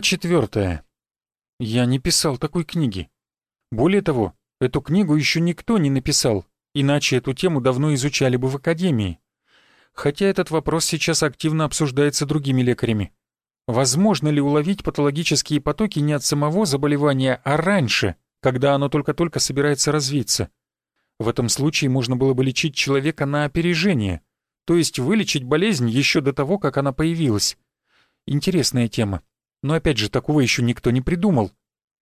Глава. Я не писал такой книги. Более того, эту книгу еще никто не написал, иначе эту тему давно изучали бы в академии. Хотя этот вопрос сейчас активно обсуждается другими лекарями. Возможно ли уловить патологические потоки не от самого заболевания, а раньше, когда оно только-только собирается развиться? В этом случае можно было бы лечить человека на опережение, то есть вылечить болезнь еще до того, как она появилась. Интересная тема. Но опять же, такого еще никто не придумал.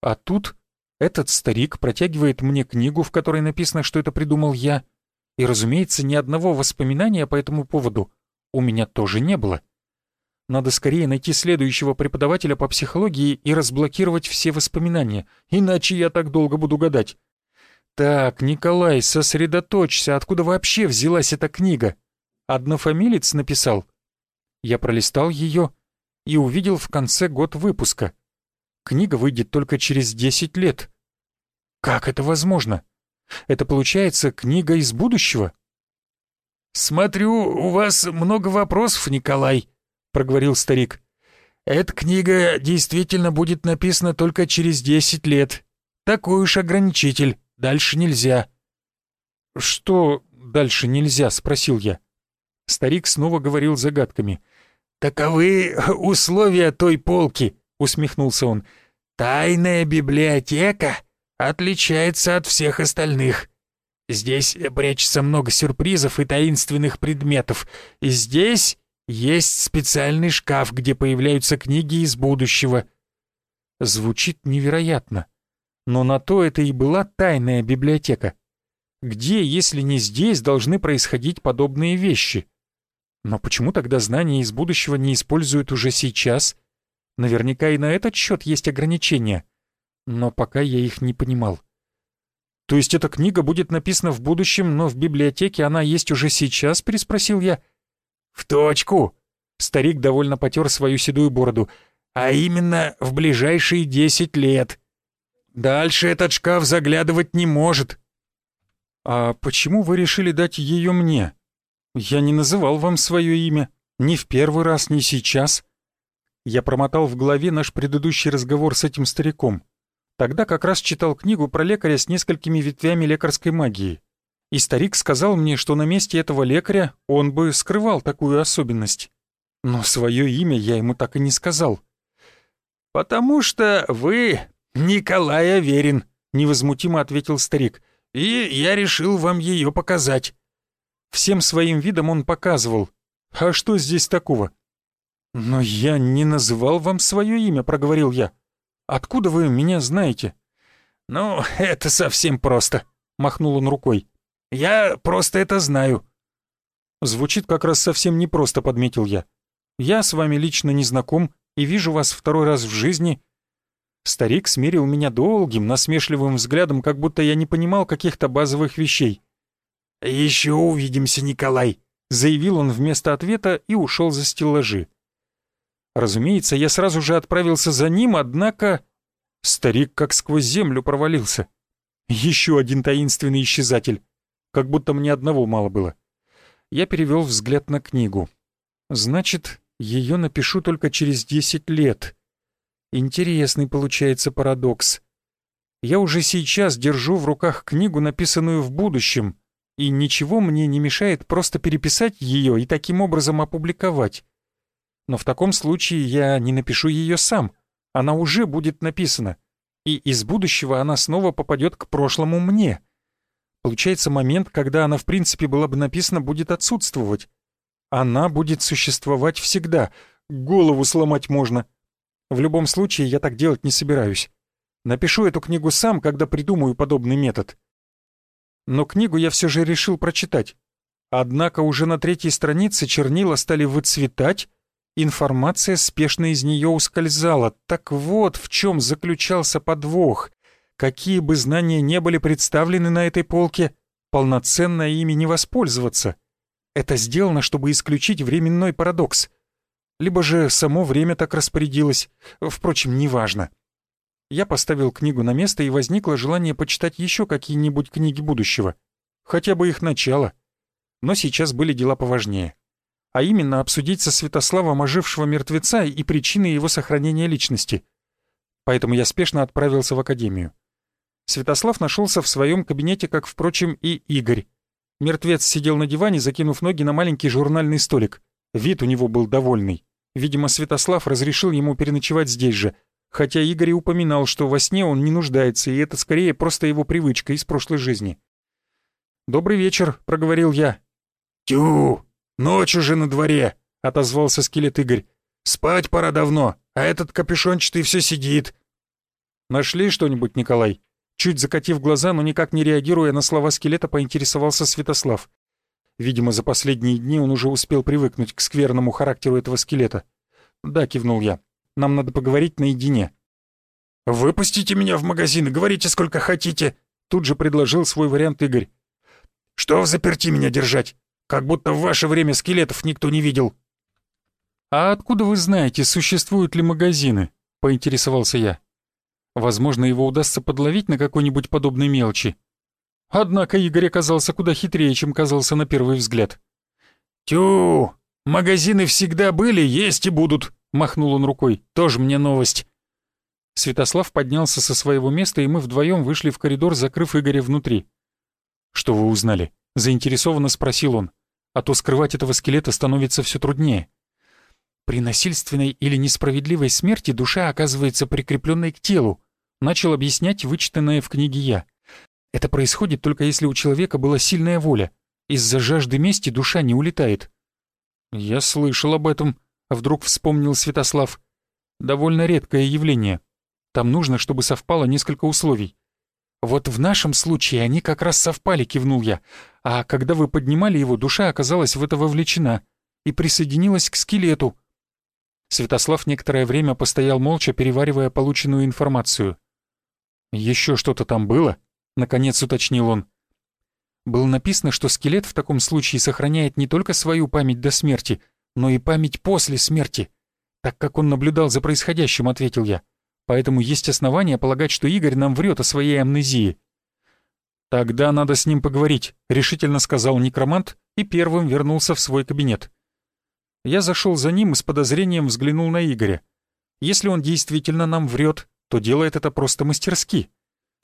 А тут этот старик протягивает мне книгу, в которой написано, что это придумал я. И, разумеется, ни одного воспоминания по этому поводу у меня тоже не было. Надо скорее найти следующего преподавателя по психологии и разблокировать все воспоминания, иначе я так долго буду гадать. Так, Николай, сосредоточься, откуда вообще взялась эта книга? Однофамилец написал? Я пролистал ее и увидел в конце год выпуска. Книга выйдет только через 10 лет. Как это возможно? Это получается книга из будущего? «Смотрю, у вас много вопросов, Николай», — проговорил старик. «Эта книга действительно будет написана только через 10 лет. Такой уж ограничитель, дальше нельзя». «Что дальше нельзя?» — спросил я. Старик снова говорил загадками — «Таковы условия той полки», — усмехнулся он. «Тайная библиотека отличается от всех остальных. Здесь прячется много сюрпризов и таинственных предметов. И здесь есть специальный шкаф, где появляются книги из будущего». Звучит невероятно. Но на то это и была тайная библиотека. Где, если не здесь, должны происходить подобные вещи? Но почему тогда знания из будущего не используют уже сейчас? Наверняка и на этот счет есть ограничения. Но пока я их не понимал. То есть эта книга будет написана в будущем, но в библиотеке она есть уже сейчас, переспросил я. В точку. Старик довольно потер свою седую бороду. А именно в ближайшие десять лет. Дальше этот шкаф заглядывать не может. А почему вы решили дать ее мне? «Я не называл вам свое имя. Ни в первый раз, ни сейчас». Я промотал в голове наш предыдущий разговор с этим стариком. Тогда как раз читал книгу про лекаря с несколькими ветвями лекарской магии. И старик сказал мне, что на месте этого лекаря он бы скрывал такую особенность. Но свое имя я ему так и не сказал. «Потому что вы Николай Аверин», — невозмутимо ответил старик. «И я решил вам ее показать. Всем своим видом он показывал. «А что здесь такого?» «Но я не называл вам свое имя», — проговорил я. «Откуда вы меня знаете?» «Ну, это совсем просто», — махнул он рукой. «Я просто это знаю». «Звучит как раз совсем непросто», — подметил я. «Я с вами лично не знаком и вижу вас второй раз в жизни». Старик смерил меня долгим, насмешливым взглядом, как будто я не понимал каких-то базовых вещей. «Еще увидимся, Николай», — заявил он вместо ответа и ушел за стеллажи. Разумеется, я сразу же отправился за ним, однако... Старик как сквозь землю провалился. Еще один таинственный исчезатель. Как будто мне одного мало было. Я перевел взгляд на книгу. Значит, ее напишу только через десять лет. Интересный получается парадокс. Я уже сейчас держу в руках книгу, написанную в будущем, и ничего мне не мешает просто переписать ее и таким образом опубликовать. Но в таком случае я не напишу ее сам, она уже будет написана, и из будущего она снова попадет к прошлому мне. Получается, момент, когда она в принципе была бы написана, будет отсутствовать. Она будет существовать всегда, голову сломать можно. В любом случае, я так делать не собираюсь. Напишу эту книгу сам, когда придумаю подобный метод но книгу я все же решил прочитать. Однако уже на третьей странице чернила стали выцветать, информация спешно из нее ускользала. Так вот в чем заключался подвох. Какие бы знания не были представлены на этой полке, полноценно ими не воспользоваться. Это сделано, чтобы исключить временной парадокс. Либо же само время так распорядилось. Впрочем, неважно. Я поставил книгу на место, и возникло желание почитать еще какие-нибудь книги будущего. Хотя бы их начало. Но сейчас были дела поважнее. а именно обсудить со Святославом ожившего мертвеца и причины его сохранения личности. Поэтому я спешно отправился в академию. Святослав нашелся в своем кабинете, как, впрочем, и Игорь. Мертвец сидел на диване, закинув ноги на маленький журнальный столик. Вид у него был довольный. Видимо, Святослав разрешил ему переночевать здесь же, хотя Игорь упоминал, что во сне он не нуждается, и это скорее просто его привычка из прошлой жизни. «Добрый вечер», — проговорил я. «Тю, ночь уже на дворе», — отозвался скелет Игорь. «Спать пора давно, а этот капюшончатый все сидит». «Нашли что-нибудь, Николай?» Чуть закатив глаза, но никак не реагируя на слова скелета, поинтересовался Святослав. Видимо, за последние дни он уже успел привыкнуть к скверному характеру этого скелета. «Да», — кивнул я. «Нам надо поговорить наедине». «Выпустите меня в магазин и говорите, сколько хотите», — тут же предложил свой вариант Игорь. «Что в заперти меня держать? Как будто в ваше время скелетов никто не видел». «А откуда вы знаете, существуют ли магазины?» — поинтересовался я. Возможно, его удастся подловить на какой-нибудь подобной мелочи. Однако Игорь оказался куда хитрее, чем казался на первый взгляд. «Тю, магазины всегда были, есть и будут», — махнул он рукой. «Тоже мне новость». Святослав поднялся со своего места, и мы вдвоем вышли в коридор, закрыв Игоря внутри. «Что вы узнали?» — заинтересованно спросил он. «А то скрывать этого скелета становится все труднее». При насильственной или несправедливой смерти душа оказывается прикрепленной к телу, начал объяснять вычитанное в книге я. Это происходит только если у человека была сильная воля. Из-за жажды мести душа не улетает. Я слышал об этом, вдруг вспомнил Святослав. Довольно редкое явление. Там нужно, чтобы совпало несколько условий. Вот в нашем случае они как раз совпали, кивнул я. А когда вы поднимали его, душа оказалась в это вовлечена и присоединилась к скелету. Святослав некоторое время постоял молча, переваривая полученную информацию. «Еще что-то там было?» — наконец уточнил он. Было написано, что скелет в таком случае сохраняет не только свою память до смерти, но и память после смерти. Так как он наблюдал за происходящим, ответил я. Поэтому есть основания полагать, что Игорь нам врет о своей амнезии. «Тогда надо с ним поговорить», — решительно сказал некромант и первым вернулся в свой кабинет. Я зашел за ним и с подозрением взглянул на Игоря. Если он действительно нам врет, то делает это просто мастерски.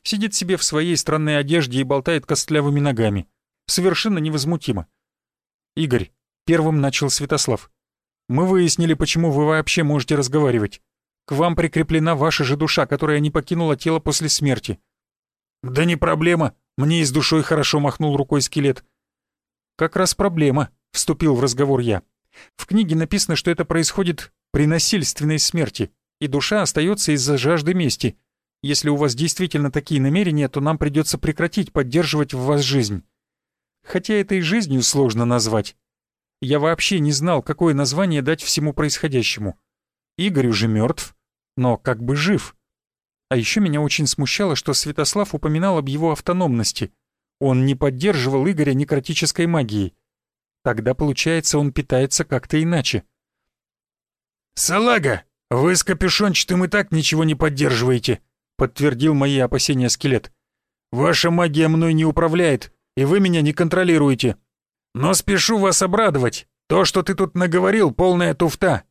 Сидит себе в своей странной одежде и болтает костлявыми ногами. Совершенно невозмутимо. «Игорь», — первым начал Святослав, — «мы выяснили, почему вы вообще можете разговаривать. К вам прикреплена ваша же душа, которая не покинула тело после смерти». «Да не проблема, мне и с душой хорошо махнул рукой скелет». «Как раз проблема», — вступил в разговор я. В книге написано, что это происходит при насильственной смерти, и душа остается из-за жажды мести. Если у вас действительно такие намерения, то нам придется прекратить поддерживать в вас жизнь. Хотя это и жизнью сложно назвать. Я вообще не знал, какое название дать всему происходящему. Игорь уже мертв, но как бы жив. А еще меня очень смущало, что Святослав упоминал об его автономности. Он не поддерживал Игоря некротической магией. Тогда, получается, он питается как-то иначе. «Салага, вы с капюшончатым и так ничего не поддерживаете», подтвердил мои опасения скелет. «Ваша магия мной не управляет, и вы меня не контролируете. Но спешу вас обрадовать. То, что ты тут наговорил, полная туфта».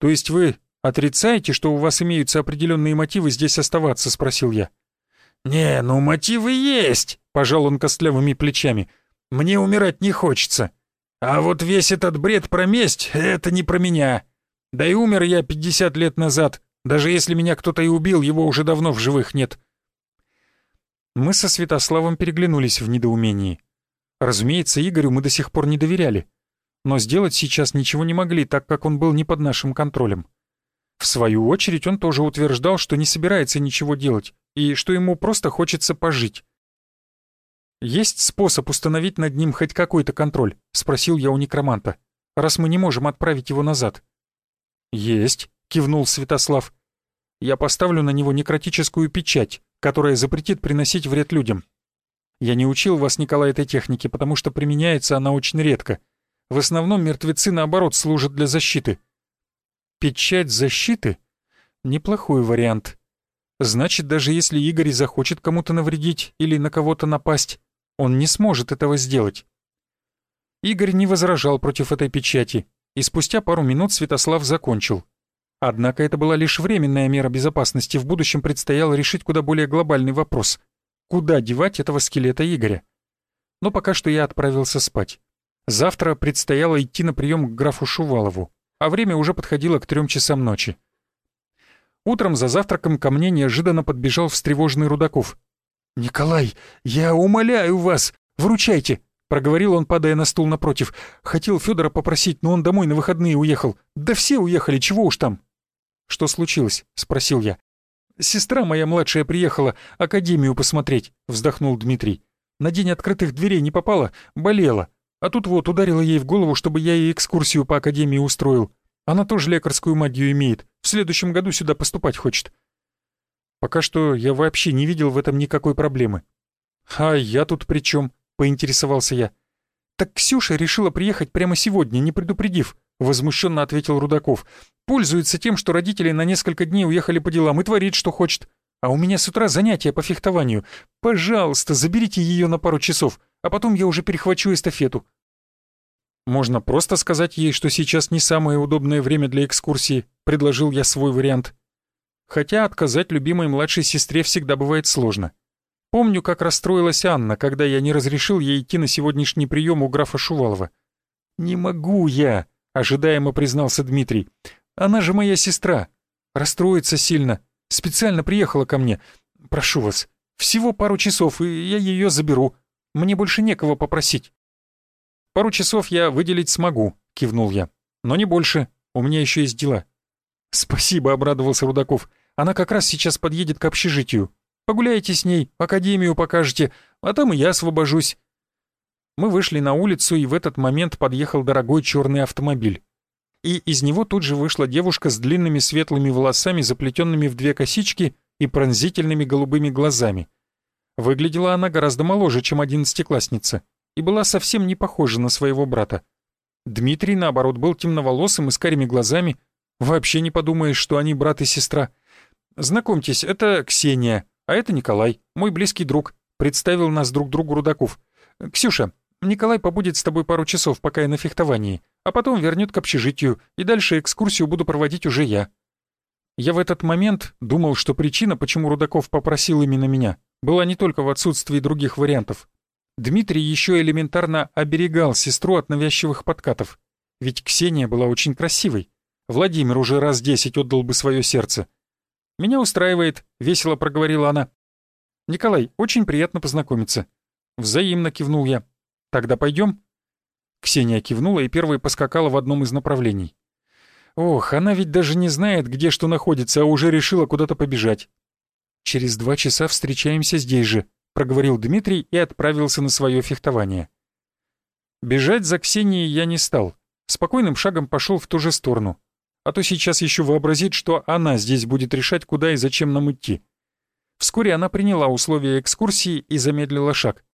«То есть вы отрицаете, что у вас имеются определенные мотивы здесь оставаться?» — спросил я. «Не, ну мотивы есть», — пожал он костлявыми плечами. «Мне умирать не хочется. А вот весь этот бред про месть — это не про меня. Да и умер я 50 лет назад. Даже если меня кто-то и убил, его уже давно в живых нет. Мы со Святославом переглянулись в недоумении. Разумеется, Игорю мы до сих пор не доверяли. Но сделать сейчас ничего не могли, так как он был не под нашим контролем. В свою очередь он тоже утверждал, что не собирается ничего делать, и что ему просто хочется пожить. «Есть способ установить над ним хоть какой-то контроль?» — спросил я у некроманта. «Раз мы не можем отправить его назад». «Есть», — кивнул Святослав. «Я поставлю на него некротическую печать, которая запретит приносить вред людям. Я не учил вас, Николай, этой технике, потому что применяется она очень редко. В основном мертвецы, наоборот, служат для защиты». «Печать защиты? Неплохой вариант. Значит, даже если Игорь захочет кому-то навредить или на кого-то напасть, он не сможет этого сделать. Игорь не возражал против этой печати, и спустя пару минут Святослав закончил. Однако это была лишь временная мера безопасности, в будущем предстояло решить куда более глобальный вопрос. Куда девать этого скелета Игоря? Но пока что я отправился спать. Завтра предстояло идти на прием к графу Шувалову, а время уже подходило к трем часам ночи. Утром за завтраком ко мне неожиданно подбежал встревоженный Рудаков. «Николай, я умоляю вас, вручайте!» — проговорил он, падая на стул напротив. «Хотел Федора попросить, но он домой на выходные уехал. Да все уехали, чего уж там!» «Что случилось?» — спросил я. «Сестра моя младшая приехала академию посмотреть», — вздохнул Дмитрий. «На день открытых дверей не попала, болела. А тут вот ударила ей в голову, чтобы я ей экскурсию по академии устроил. Она тоже лекарскую магию имеет. В следующем году сюда поступать хочет». Пока что я вообще не видел в этом никакой проблемы. «А я тут при чем? поинтересовался я. «Так Ксюша решила приехать прямо сегодня, не предупредив», — возмущенно ответил Рудаков. «Пользуется тем, что родители на несколько дней уехали по делам и творит, что хочет. А у меня с утра занятия по фехтованию. Пожалуйста, заберите ее на пару часов, а потом я уже перехвачу эстафету». «Можно просто сказать ей, что сейчас не самое удобное время для экскурсии», — предложил я свой вариант. Хотя отказать любимой младшей сестре всегда бывает сложно. Помню, как расстроилась Анна, когда я не разрешил ей идти на сегодняшний прием у графа Шувалова. «Не могу я», — ожидаемо признался Дмитрий. «Она же моя сестра. Расстроится сильно. Специально приехала ко мне. Прошу вас, всего пару часов, и я ее заберу. Мне больше некого попросить». «Пару часов я выделить смогу», — кивнул я. «Но не больше. У меня еще есть дела». «Спасибо», — обрадовался Рудаков. «Она как раз сейчас подъедет к общежитию. Погуляйте с ней, академию покажете, а там и я освобожусь». Мы вышли на улицу, и в этот момент подъехал дорогой черный автомобиль. И из него тут же вышла девушка с длинными светлыми волосами, заплетенными в две косички и пронзительными голубыми глазами. Выглядела она гораздо моложе, чем одиннадцатиклассница, и была совсем не похожа на своего брата. Дмитрий, наоборот, был темноволосым и с карими глазами. Вообще не подумаешь, что они брат и сестра. Знакомьтесь, это Ксения, а это Николай, мой близкий друг. Представил нас друг другу Рудаков. Ксюша, Николай побудет с тобой пару часов, пока я на фехтовании, а потом вернет к общежитию, и дальше экскурсию буду проводить уже я. Я в этот момент думал, что причина, почему Рудаков попросил именно меня, была не только в отсутствии других вариантов. Дмитрий еще элементарно оберегал сестру от навязчивых подкатов. Ведь Ксения была очень красивой. Владимир уже раз десять отдал бы свое сердце. «Меня устраивает», — весело проговорила она. «Николай, очень приятно познакомиться». Взаимно кивнул я. «Тогда пойдем?» Ксения кивнула и первой поскакала в одном из направлений. Ох, она ведь даже не знает, где что находится, а уже решила куда-то побежать. «Через два часа встречаемся здесь же», — проговорил Дмитрий и отправился на свое фехтование. Бежать за Ксенией я не стал. Спокойным шагом пошел в ту же сторону а то сейчас еще вообразит, что она здесь будет решать, куда и зачем нам идти. Вскоре она приняла условия экскурсии и замедлила шаг.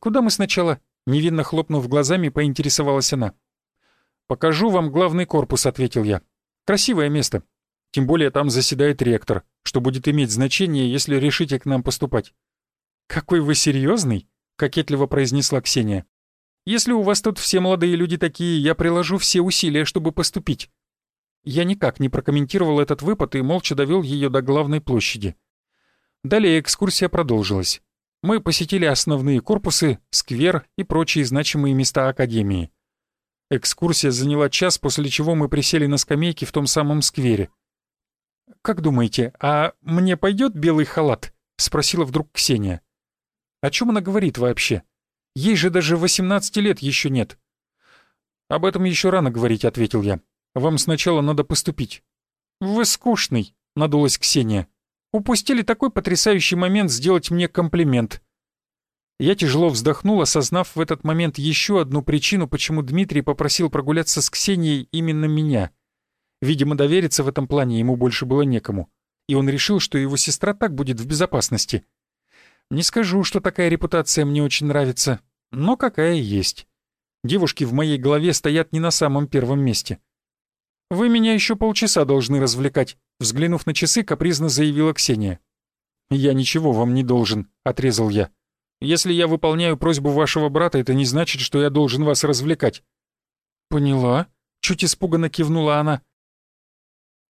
«Куда мы сначала?» — невинно хлопнув глазами, поинтересовалась она. «Покажу вам главный корпус», — ответил я. «Красивое место. Тем более там заседает ректор, что будет иметь значение, если решите к нам поступать». «Какой вы серьезный? кокетливо произнесла Ксения. «Если у вас тут все молодые люди такие, я приложу все усилия, чтобы поступить. Я никак не прокомментировал этот выпад и молча довел ее до главной площади. Далее экскурсия продолжилась. Мы посетили основные корпусы, сквер и прочие значимые места Академии. Экскурсия заняла час, после чего мы присели на скамейке в том самом сквере. «Как думаете, а мне пойдет белый халат?» — спросила вдруг Ксения. «О чем она говорит вообще? Ей же даже 18 лет еще нет». «Об этом еще рано говорить», — ответил я. Вам сначала надо поступить». «Вы скучный», — надулась Ксения. «Упустили такой потрясающий момент сделать мне комплимент». Я тяжело вздохнул, осознав в этот момент еще одну причину, почему Дмитрий попросил прогуляться с Ксенией именно меня. Видимо, довериться в этом плане ему больше было некому, и он решил, что его сестра так будет в безопасности. Не скажу, что такая репутация мне очень нравится, но какая есть. Девушки в моей голове стоят не на самом первом месте. «Вы меня еще полчаса должны развлекать», — взглянув на часы, капризно заявила Ксения. «Я ничего вам не должен», — отрезал я. Если я выполняю просьбу вашего брата, это не значит, что я должен вас развлекать». «Поняла», — чуть испуганно кивнула она.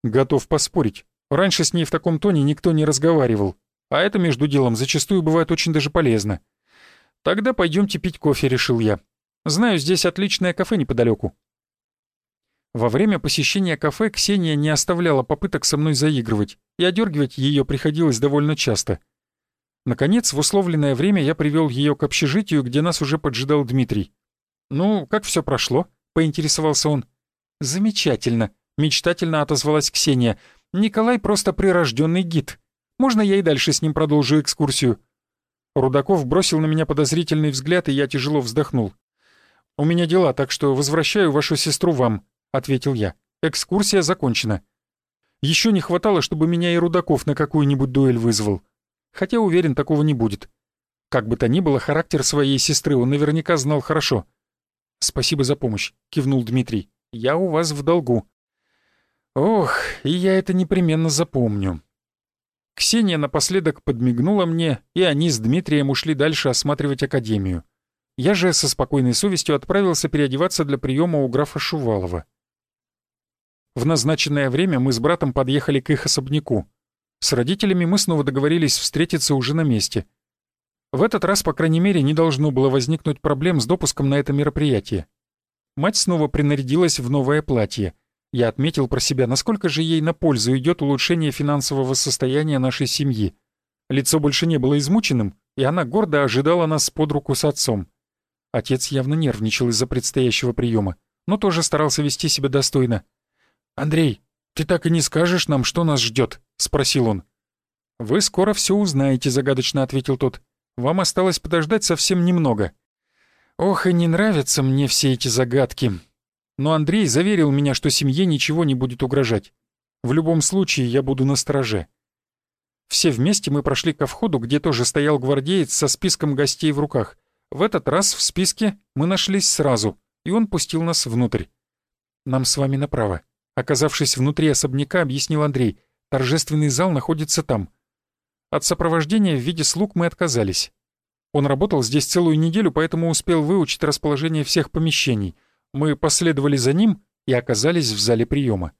«Готов поспорить. Раньше с ней в таком тоне никто не разговаривал, а это, между делом, зачастую бывает очень даже полезно. Тогда пойдемте пить кофе, решил я. Знаю, здесь отличное кафе неподалеку. Во время посещения кафе Ксения не оставляла попыток со мной заигрывать, и одергивать ее приходилось довольно часто. Наконец, в условленное время я привел ее к общежитию, где нас уже поджидал Дмитрий. «Ну, как все прошло?» — поинтересовался он. «Замечательно», — мечтательно отозвалась Ксения. «Николай просто прирожденный гид. Можно я и дальше с ним продолжу экскурсию?» Рудаков бросил на меня подозрительный взгляд, и я тяжело вздохнул. «У меня дела, так что возвращаю вашу сестру вам», — ответил я. «Экскурсия закончена». Еще не хватало, чтобы меня и Рудаков на какую-нибудь дуэль вызвал. Хотя, уверен, такого не будет. Как бы то ни было, характер своей сестры он наверняка знал хорошо. «Спасибо за помощь», — кивнул Дмитрий. «Я у вас в долгу». «Ох, и я это непременно запомню». Ксения напоследок подмигнула мне, и они с Дмитрием ушли дальше осматривать Академию. Я же со спокойной совестью отправился переодеваться для приема у графа Шувалова. В назначенное время мы с братом подъехали к их особняку. С родителями мы снова договорились встретиться уже на месте. В этот раз, по крайней мере, не должно было возникнуть проблем с допуском на это мероприятие. Мать снова принарядилась в новое платье. Я отметил про себя, насколько же ей на пользу идет улучшение финансового состояния нашей семьи. Лицо больше не было измученным, и она гордо ожидала нас под руку с отцом. Отец явно нервничал из-за предстоящего приема, но тоже старался вести себя достойно. «Андрей, ты так и не скажешь нам, что нас ждет?» — спросил он. «Вы скоро все узнаете», — загадочно ответил тот. «Вам осталось подождать совсем немного». «Ох, и не нравятся мне все эти загадки». Но Андрей заверил меня, что семье ничего не будет угрожать. В любом случае, я буду на страже. Все вместе мы прошли ко входу, где тоже стоял гвардеец со списком гостей в руках. В этот раз в списке мы нашлись сразу, и он пустил нас внутрь. «Нам с вами направо», Оказавшись внутри особняка, объяснил Андрей, торжественный зал находится там. От сопровождения в виде слуг мы отказались. Он работал здесь целую неделю, поэтому успел выучить расположение всех помещений. Мы последовали за ним и оказались в зале приема.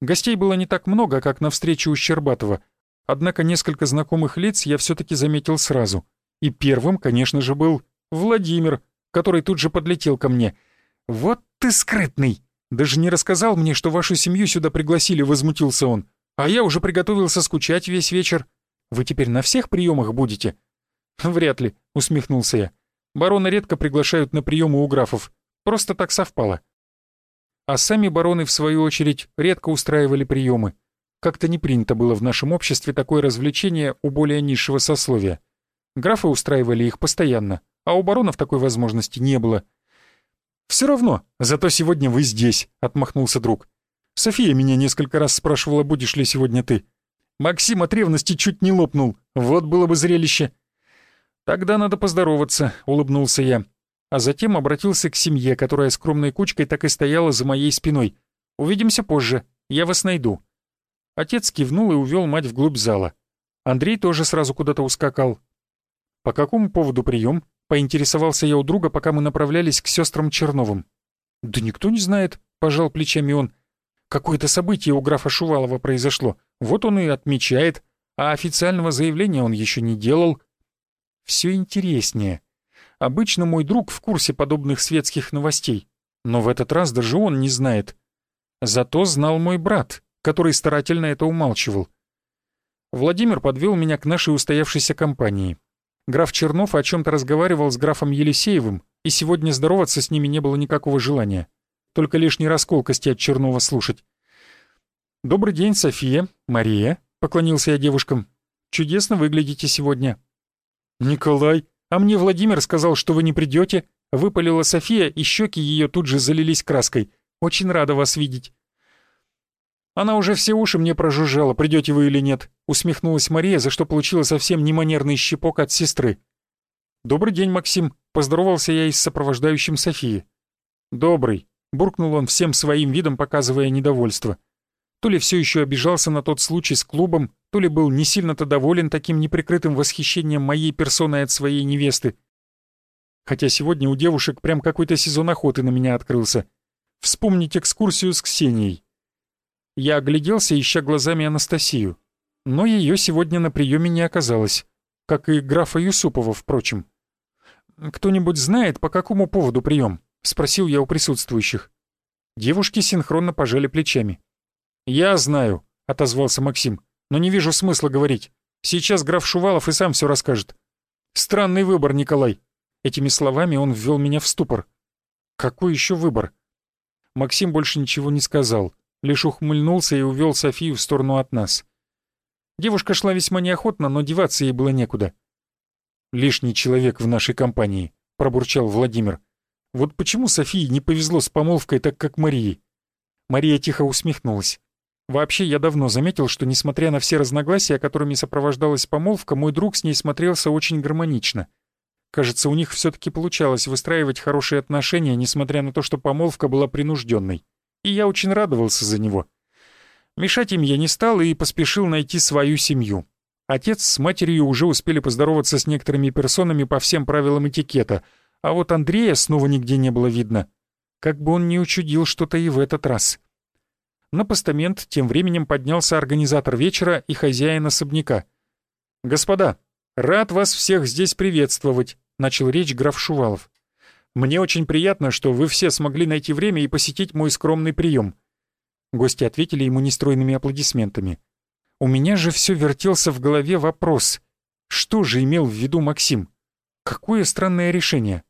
Гостей было не так много, как на встрече у Щербатова, однако несколько знакомых лиц я все-таки заметил сразу. И первым, конечно же, был Владимир, который тут же подлетел ко мне. «Вот ты скрытный!» Даже не рассказал мне, что вашу семью сюда пригласили», — возмутился он. «А я уже приготовился скучать весь вечер. Вы теперь на всех приемах будете?» «Вряд ли», — усмехнулся я. «Бароны редко приглашают на приемы у графов. Просто так совпало». А сами бароны, в свою очередь, редко устраивали приемы. Как-то не принято было в нашем обществе такое развлечение у более низшего сословия. Графы устраивали их постоянно, а у баронов такой возможности не было — «Все равно, зато сегодня вы здесь», — отмахнулся друг. «София меня несколько раз спрашивала, будешь ли сегодня ты. Максим от ревности чуть не лопнул, вот было бы зрелище». «Тогда надо поздороваться», — улыбнулся я. А затем обратился к семье, которая скромной кучкой так и стояла за моей спиной. «Увидимся позже, я вас найду». Отец кивнул и увел мать вглубь зала. Андрей тоже сразу куда-то ускакал. «По какому поводу прием?» Поинтересовался я у друга, пока мы направлялись к сестрам Черновым. «Да никто не знает», — пожал плечами он. «Какое-то событие у графа Шувалова произошло. Вот он и отмечает, а официального заявления он еще не делал». «Все интереснее. Обычно мой друг в курсе подобных светских новостей, но в этот раз даже он не знает. Зато знал мой брат, который старательно это умалчивал. Владимир подвел меня к нашей устоявшейся компании. Граф Чернов о чем-то разговаривал с графом Елисеевым, и сегодня здороваться с ними не было никакого желания. Только лишней расколкости от Чернова слушать. «Добрый день, София, Мария», — поклонился я девушкам. «Чудесно выглядите сегодня». «Николай, а мне Владимир сказал, что вы не придете», — выпалила София, и щеки ее тут же залились краской. «Очень рада вас видеть». Она уже все уши мне прожужжала, придете вы или нет. Усмехнулась Мария, за что получила совсем неманерный щепок от сестры. «Добрый день, Максим», — поздоровался я и с сопровождающим Софии. «Добрый», — буркнул он всем своим видом, показывая недовольство. То ли все еще обижался на тот случай с клубом, то ли был не сильно-то доволен таким неприкрытым восхищением моей персоной от своей невесты. Хотя сегодня у девушек прям какой-то сезон охоты на меня открылся. Вспомнить экскурсию с Ксенией. Я огляделся, ища глазами Анастасию. Но ее сегодня на приеме не оказалось. Как и графа Юсупова, впрочем. «Кто-нибудь знает, по какому поводу прием?» — спросил я у присутствующих. Девушки синхронно пожали плечами. «Я знаю», — отозвался Максим, — «но не вижу смысла говорить. Сейчас граф Шувалов и сам все расскажет». «Странный выбор, Николай». Этими словами он ввел меня в ступор. «Какой еще выбор?» Максим больше ничего не сказал, лишь ухмыльнулся и увел Софию в сторону от нас. Девушка шла весьма неохотно, но деваться ей было некуда. «Лишний человек в нашей компании», — пробурчал Владимир. «Вот почему Софии не повезло с помолвкой так, как Марии?» Мария тихо усмехнулась. Вообще, я давно заметил, что, несмотря на все разногласия, которыми сопровождалась помолвка, мой друг с ней смотрелся очень гармонично. Кажется, у них все-таки получалось выстраивать хорошие отношения, несмотря на то, что помолвка была принужденной. И я очень радовался за него. Мешать им я не стал и поспешил найти свою семью. Отец с матерью уже успели поздороваться с некоторыми персонами по всем правилам этикета, а вот Андрея снова нигде не было видно. Как бы он ни учудил что-то и в этот раз. На постамент тем временем поднялся организатор вечера и хозяин особняка. «Господа, рад вас всех здесь приветствовать», — начал речь граф Шувалов. «Мне очень приятно, что вы все смогли найти время и посетить мой скромный прием». Гости ответили ему нестройными аплодисментами. У меня же все вертелся в голове вопрос. Что же имел в виду Максим? Какое странное решение?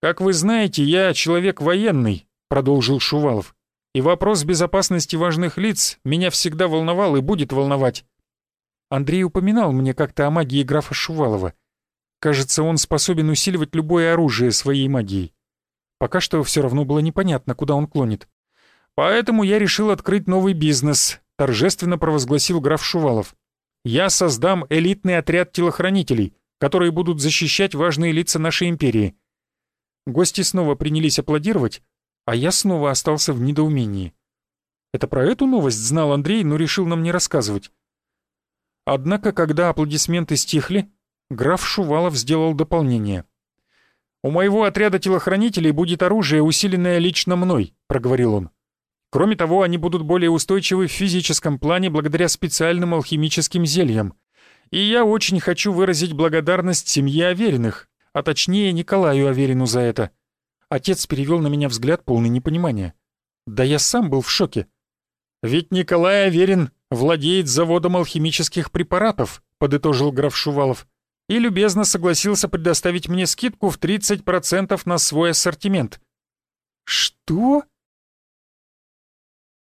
«Как вы знаете, я человек военный», — продолжил Шувалов и вопрос безопасности важных лиц меня всегда волновал и будет волновать. Андрей упоминал мне как-то о магии графа Шувалова. Кажется, он способен усиливать любое оружие своей магией. Пока что все равно было непонятно, куда он клонит. Поэтому я решил открыть новый бизнес, торжественно провозгласил граф Шувалов. Я создам элитный отряд телохранителей, которые будут защищать важные лица нашей империи. Гости снова принялись аплодировать, а я снова остался в недоумении. Это про эту новость знал Андрей, но решил нам не рассказывать. Однако, когда аплодисменты стихли, граф Шувалов сделал дополнение. «У моего отряда телохранителей будет оружие, усиленное лично мной», — проговорил он. «Кроме того, они будут более устойчивы в физическом плане благодаря специальным алхимическим зельям. И я очень хочу выразить благодарность семье Авериных, а точнее Николаю Аверину за это. Отец перевел на меня взгляд полный непонимания. Да я сам был в шоке. «Ведь Николай Аверин владеет заводом алхимических препаратов», подытожил граф Шувалов, и любезно согласился предоставить мне скидку в 30% на свой ассортимент. «Что?»